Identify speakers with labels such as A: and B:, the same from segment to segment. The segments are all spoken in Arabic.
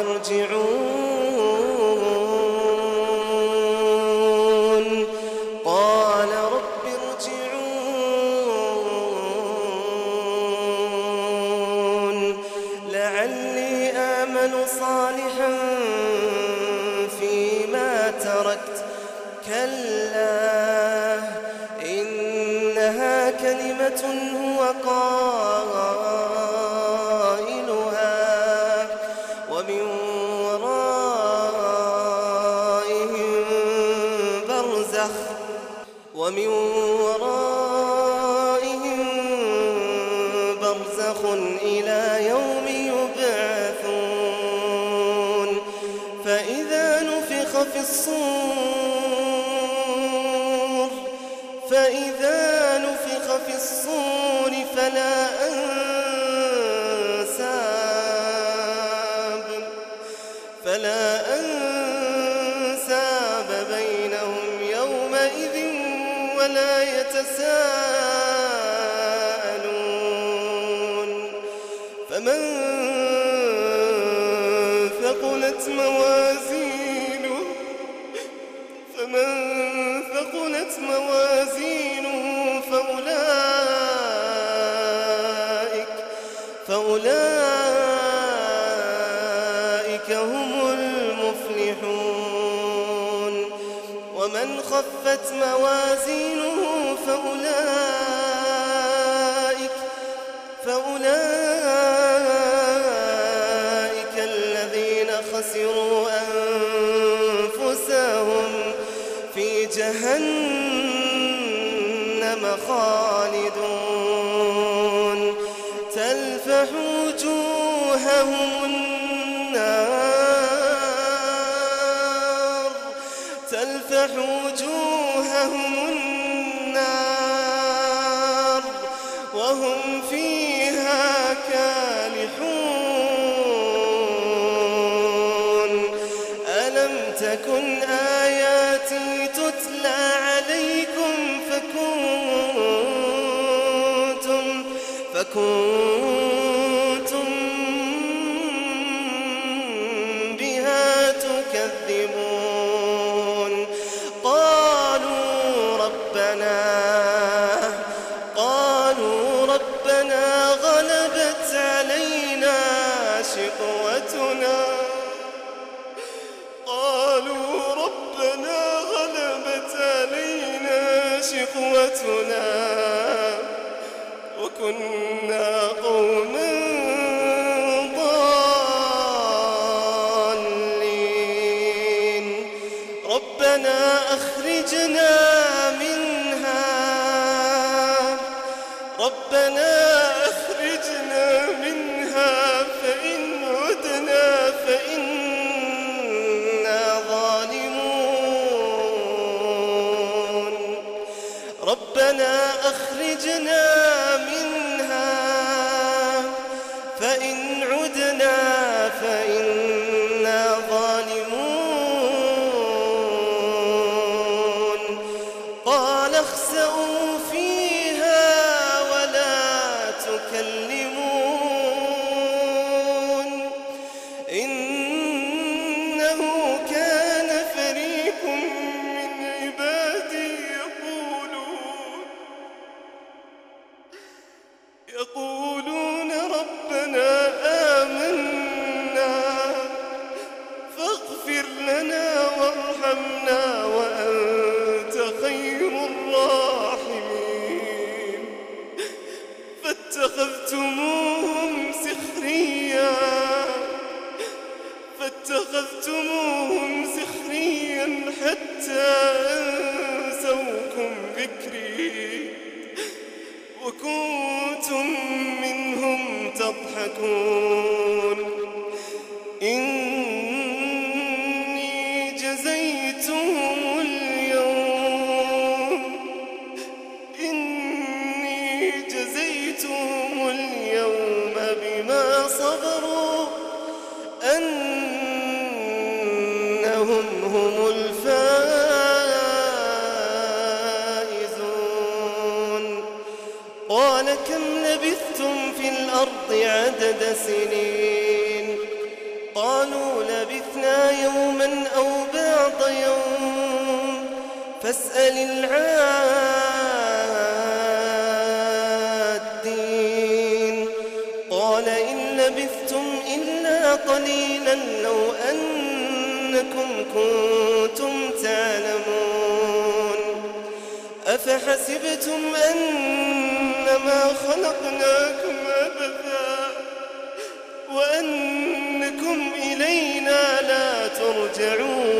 A: ارجعون قال رب ارجعون. لعلي آمل صالحا فيما تركت. كلا إنها كلمة هو قائلها ومن ورائهم برزخ إلى يوم يبعثون. فإذا نفخ في الصور فإذا نفخ في الصور فلا أنساب ولا يتساءلون. فمن ثقلت موازينه فمن ثقلت موازينه فأولئك فأولئك هم المفلحون. ومن خفت موازينه فأولئك فأولئك الذين خسروا أنفسهم في جهنم خالدون. تلفح وجوههم تلفح وجوههم النار وهم فيها كالحون. ألم تكن آياتي تتلى عليكم فكنتم فكنتم غلبت علينا شقوتنا. قالوا ربنا غلبت علينا شقوتنا. وكنا قوما ضالين. ربنا أخرجنا منها. ربنا ربنا أخرجنا منها فإن عدنا فإنا ظالمون. قال اخسئوا فيها كلفتهم اليوم. إني جزيتهم اليوم بما صبروا. أنهم هم الفائزون. قال كم لبثتم في الأرض عدد سنين؟ قالوا لبثنا يوما أو بعد يوم فاسأل العادين. قال إن لبثتم إلا قليلا لو أنكم كنتم تعلمون. أفحسبتم أنما خلقناكم أبدا وأنكم إلينا لا ترجعون.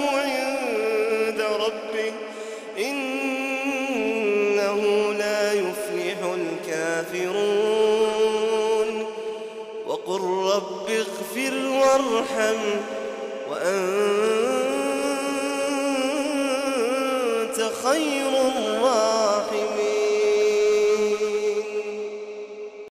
A: وقل رب اغفر وارحم وأنت خير الراحمين.